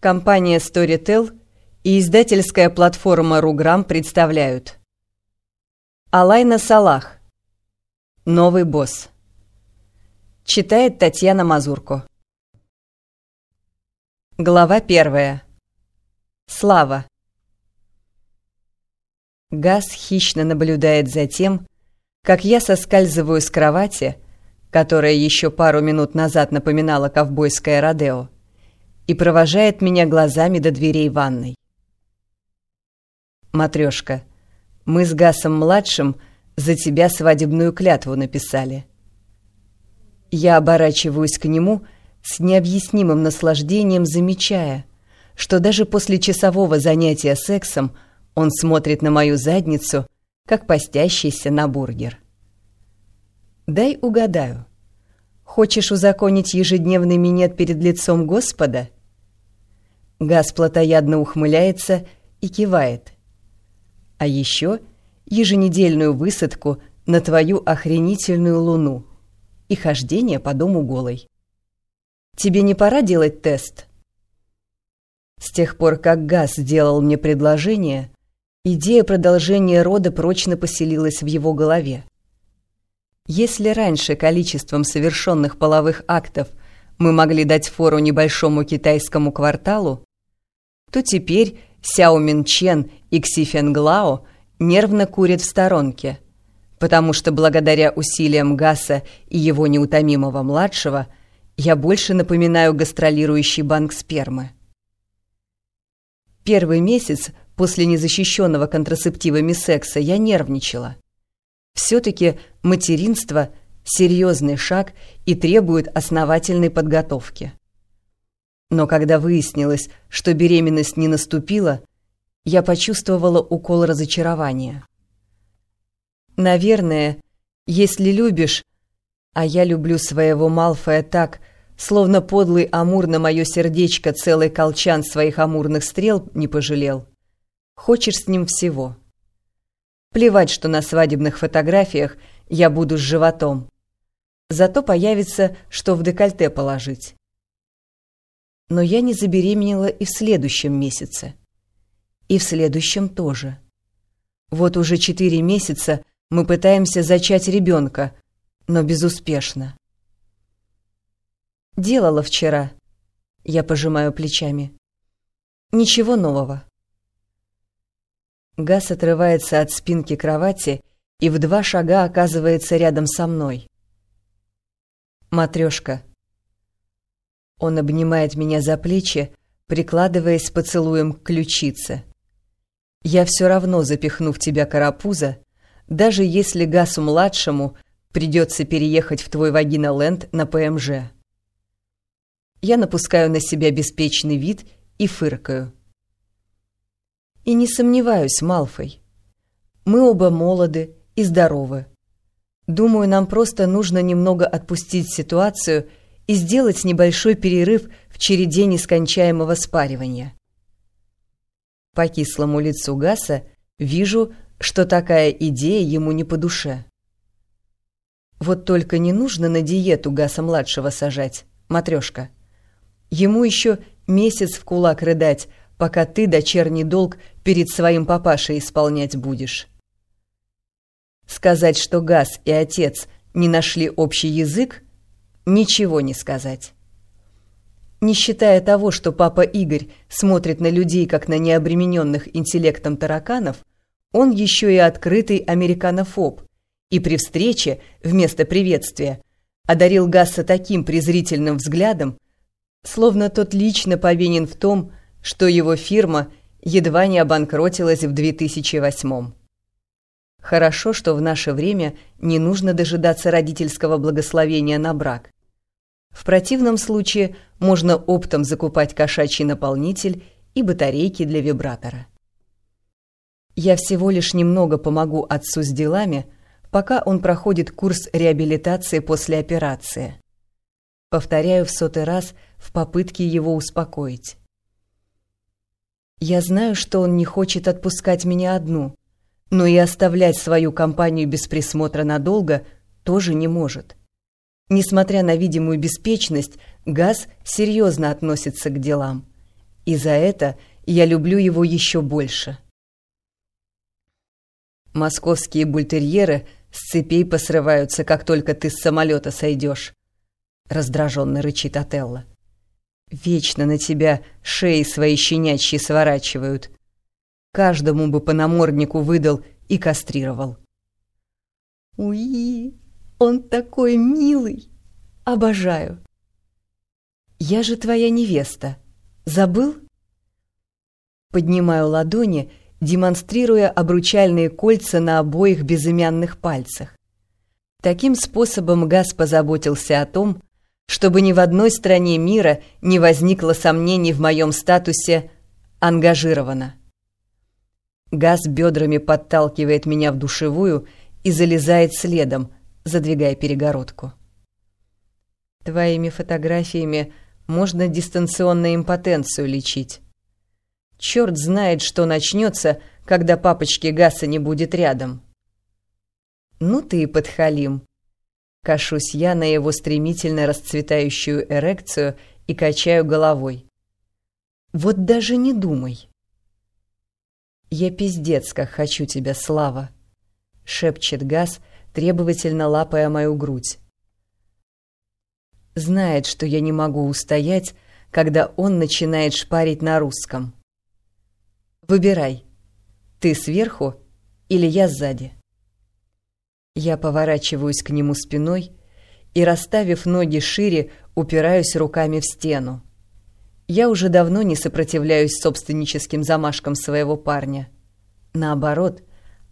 Компания Storytel и издательская платформа Руграм представляют. Алайна Салах. Новый босс. Читает Татьяна Мазурко. Глава первая. Слава. Газ хищно наблюдает за тем, как я соскальзываю с кровати, которая еще пару минут назад напоминала ковбойское родео, и провожает меня глазами до дверей ванной. «Матрёшка, мы с Гасом-младшим за тебя свадебную клятву написали». Я оборачиваюсь к нему с необъяснимым наслаждением, замечая, что даже после часового занятия сексом он смотрит на мою задницу, как постящийся на бургер. «Дай угадаю. Хочешь узаконить ежедневный минет перед лицом Господа?» Газ плотоядно ухмыляется и кивает. А еще еженедельную высадку на твою охренительную луну и хождение по дому голой. Тебе не пора делать тест? С тех пор, как Газ сделал мне предложение, идея продолжения рода прочно поселилась в его голове. Если раньше количеством совершенных половых актов мы могли дать фору небольшому китайскому кварталу, то теперь Сяо Минчен и Кси Фенглао нервно курят в сторонке, потому что благодаря усилиям Гаса и его неутомимого младшего я больше напоминаю гастролирующий банк спермы. Первый месяц после незащищенного контрацептивами секса я нервничала. Все-таки материнство – серьезный шаг и требует основательной подготовки. Но когда выяснилось, что беременность не наступила, я почувствовала укол разочарования. Наверное, если любишь, а я люблю своего Малфоя так, словно подлый Амур на мое сердечко целый колчан своих амурных стрел не пожалел, хочешь с ним всего. Плевать, что на свадебных фотографиях я буду с животом. Зато появится, что в декольте положить но я не забеременела и в следующем месяце. И в следующем тоже. Вот уже четыре месяца мы пытаемся зачать ребенка, но безуспешно. Делала вчера. Я пожимаю плечами. Ничего нового. Газ отрывается от спинки кровати и в два шага оказывается рядом со мной. Матрешка, он обнимает меня за плечи, прикладываясь поцелуем к ключице. «Я все равно запихну в тебя карапуза, даже если Гасу-младшему придется переехать в твой вагиноленд на ПМЖ». Я напускаю на себя беспечный вид и фыркаю. И не сомневаюсь, Малфой. Мы оба молоды и здоровы. Думаю, нам просто нужно немного отпустить ситуацию и сделать небольшой перерыв в череде нескончаемого спаривания. По кислому лицу Гаса вижу, что такая идея ему не по душе. Вот только не нужно на диету Гаса-младшего сажать, матрешка. Ему еще месяц в кулак рыдать, пока ты дочерний долг перед своим папашей исполнять будешь. Сказать, что Гас и отец не нашли общий язык, ничего не сказать. Не считая того, что папа Игорь смотрит на людей как на необремененных интеллектом тараканов, он еще и открытый американофоб, и при встрече вместо приветствия одарил Гасса таким презрительным взглядом, словно тот лично повинен в том, что его фирма едва не обанкротилась в 2008 -м. Хорошо, что в наше время не нужно дожидаться родительского благословения на брак. В противном случае можно оптом закупать кошачий наполнитель и батарейки для вибратора. Я всего лишь немного помогу отцу с делами, пока он проходит курс реабилитации после операции. Повторяю в сотый раз в попытке его успокоить. Я знаю, что он не хочет отпускать меня одну, но и оставлять свою компанию без присмотра надолго тоже не может. Несмотря на видимую беспечность, Газ серьезно относится к делам. И за это я люблю его еще больше. Московские бультерьеры с цепей посрываются, как только ты с самолета сойдешь. Раздраженно рычит Отелло. Вечно на тебя шеи свои щенячьи сворачивают. Каждому бы по наморднику выдал и кастрировал. Уи, он такой милый. Обожаю. Я же твоя невеста. Забыл? Поднимаю ладони, демонстрируя обручальные кольца на обоих безымянных пальцах. Таким способом Газ позаботился о том, чтобы ни в одной стране мира не возникло сомнений в моем статусе «ангажировано». Газ бедрами подталкивает меня в душевую и залезает следом, задвигая перегородку. Твоими фотографиями можно дистанционно импотенцию лечить. Черт знает, что начнется, когда папочки Гаса не будет рядом. Ну ты и подхалим. Кашусь я на его стремительно расцветающую эрекцию и качаю головой. Вот даже не думай. Я пиздец, как хочу тебя, Слава, шепчет Газ, требовательно лапая мою грудь. Знает, что я не могу устоять, когда он начинает шпарить на русском. Выбирай, ты сверху или я сзади. Я поворачиваюсь к нему спиной и, расставив ноги шире, упираюсь руками в стену. Я уже давно не сопротивляюсь собственническим замашкам своего парня. Наоборот,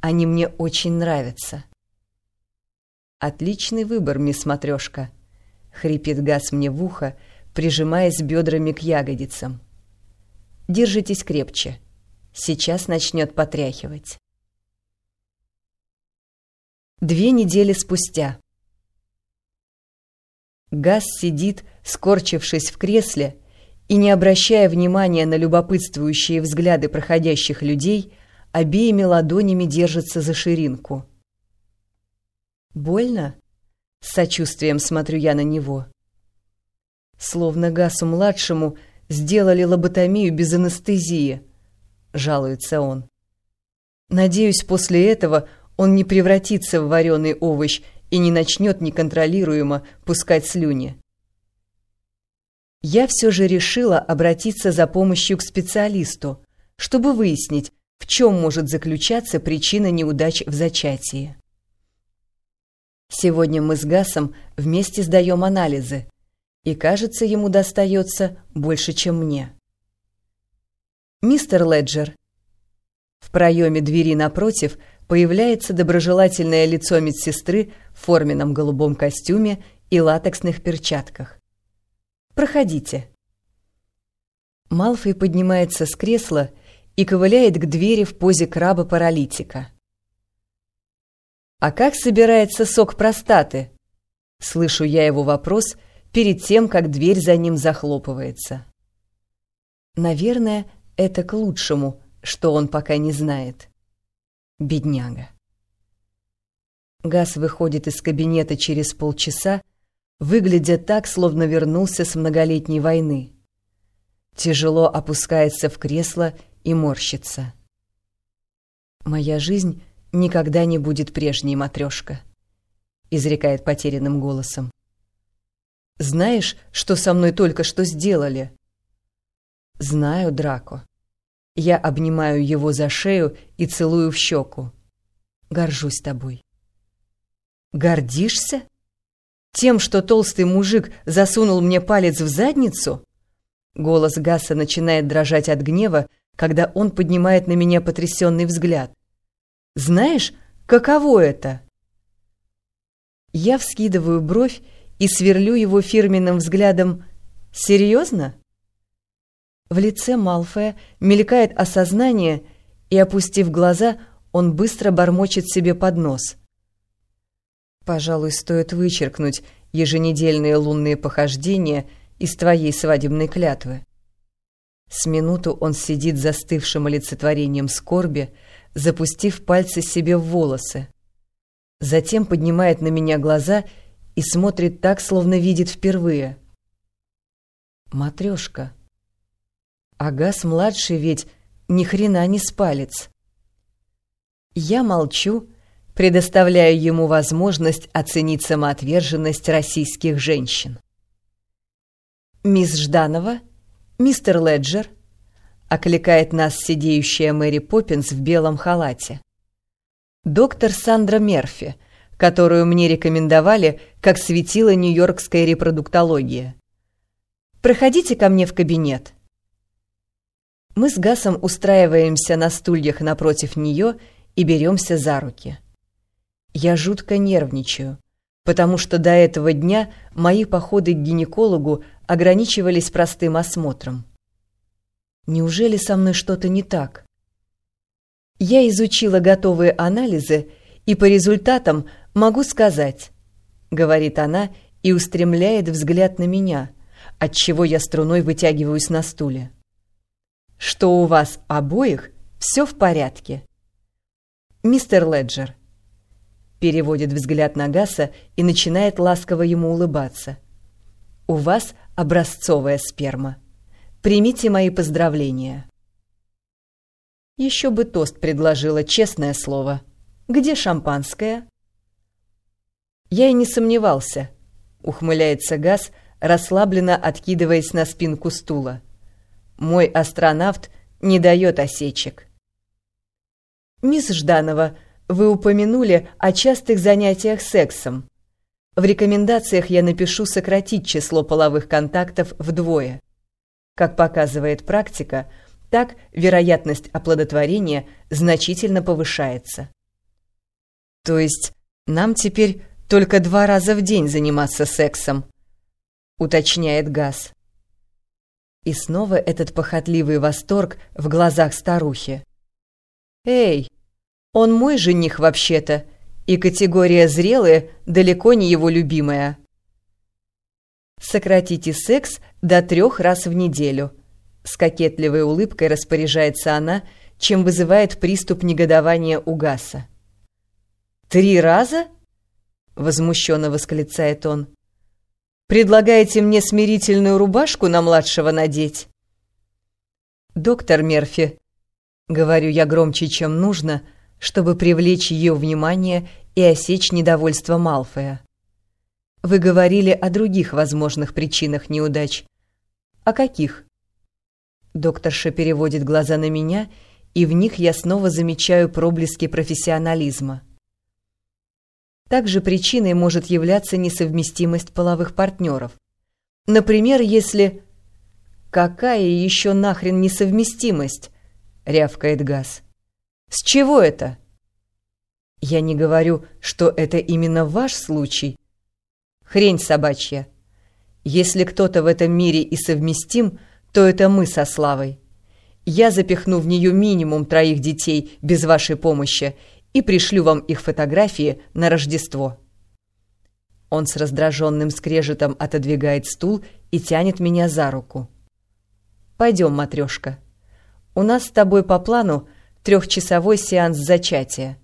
они мне очень нравятся. «Отличный выбор, мисс Матрёшка», — хрипит Газ мне в ухо, прижимаясь бедрами к ягодицам. «Держитесь крепче. Сейчас начнет потряхивать». Две недели спустя. Газ сидит, скорчившись в кресле, и, не обращая внимания на любопытствующие взгляды проходящих людей, обеими ладонями держится за ширинку. «Больно?» — с сочувствием смотрю я на него. Словно Гасу-младшему сделали лоботомию без анестезии, — жалуется он. Надеюсь, после этого он не превратится в вареный овощ и не начнет неконтролируемо пускать слюни. Я все же решила обратиться за помощью к специалисту, чтобы выяснить, в чем может заключаться причина неудач в зачатии. Сегодня мы с Гасом вместе сдаем анализы, и, кажется, ему достается больше, чем мне. «Мистер Леджер». В проеме двери напротив – появляется доброжелательное лицо медсестры в форменном голубом костюме и латексных перчатках. «Проходите». Малфой поднимается с кресла и ковыляет к двери в позе краба-паралитика. «А как собирается сок простаты?» Слышу я его вопрос перед тем, как дверь за ним захлопывается. Наверное, это к лучшему, что он пока не знает. Бедняга. Газ выходит из кабинета через полчаса, выглядя так, словно вернулся с многолетней войны. Тяжело опускается в кресло и морщится. «Моя жизнь никогда не будет прежней, матрешка», — изрекает потерянным голосом. «Знаешь, что со мной только что сделали?» «Знаю, Драко. Я обнимаю его за шею и целую в щеку. Горжусь тобой. Гордишься? Тем, что толстый мужик засунул мне палец в задницу? Голос Гаса начинает дрожать от гнева, когда он поднимает на меня потрясенный взгляд. Знаешь, каково это? Я вскидываю бровь и сверлю его фирменным взглядом. Серьезно? В лице Малфоя мелькает осознание, и, опустив глаза, он быстро бормочет себе под нос. «Пожалуй, стоит вычеркнуть еженедельные лунные похождения из твоей свадебной клятвы». С минуту он сидит застывшим олицетворением скорби, запустив пальцы себе в волосы. Затем поднимает на меня глаза и смотрит так, словно видит впервые. «Матрёшка», А Гас-младший ведь ни хрена не спалец. Я молчу, предоставляя ему возможность оценить самоотверженность российских женщин. «Мисс Жданова, мистер Леджер», — окликает нас сидеющая Мэри Поппинс в белом халате. «Доктор Сандра Мерфи, которую мне рекомендовали как светило нью-йоркская репродуктология. Проходите ко мне в кабинет». Мы с Гасом устраиваемся на стульях напротив нее и беремся за руки. Я жутко нервничаю, потому что до этого дня мои походы к гинекологу ограничивались простым осмотром. Неужели со мной что-то не так? Я изучила готовые анализы и по результатам могу сказать, говорит она и устремляет взгляд на меня, от чего я струной вытягиваюсь на стуле. Что у вас обоих все в порядке. Мистер Леджер переводит взгляд на Гаса и начинает ласково ему улыбаться. У вас образцовая сперма. Примите мои поздравления. Еще бы тост предложила, честное слово. Где шампанское? Я и не сомневался, ухмыляется Газ, расслабленно откидываясь на спинку стула. Мой астронавт не дает осечек. Мисс Жданова, вы упомянули о частых занятиях сексом. В рекомендациях я напишу сократить число половых контактов вдвое. Как показывает практика, так вероятность оплодотворения значительно повышается. То есть нам теперь только два раза в день заниматься сексом, уточняет Газ. И снова этот похотливый восторг в глазах старухи. «Эй, он мой жених вообще-то, и категория «зрелые» далеко не его любимая. Сократите секс до трех раз в неделю. С кокетливой улыбкой распоряжается она, чем вызывает приступ негодования у Гаса. «Три раза?» — возмущенно восклицает он. «Предлагаете мне смирительную рубашку на младшего надеть?» «Доктор Мерфи», — говорю я громче, чем нужно, — чтобы привлечь ее внимание и осечь недовольство Малфоя. Вы говорили о других возможных причинах неудач. О каких? Докторша переводит глаза на меня, и в них я снова замечаю проблески профессионализма. Также причиной может являться несовместимость половых партнеров. Например, если... «Какая еще нахрен несовместимость?» — рявкает Газ. С чего это? Я не говорю, что это именно ваш случай. Хрень собачья. Если кто-то в этом мире и совместим, то это мы со Славой. Я запихну в нее минимум троих детей без вашей помощи и пришлю вам их фотографии на Рождество. Он с раздраженным скрежетом отодвигает стул и тянет меня за руку. «Пойдем, матрешка. У нас с тобой по плану трехчасовой сеанс зачатия.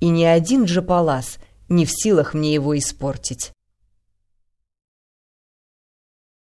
И ни один Джапалас не в силах мне его испортить.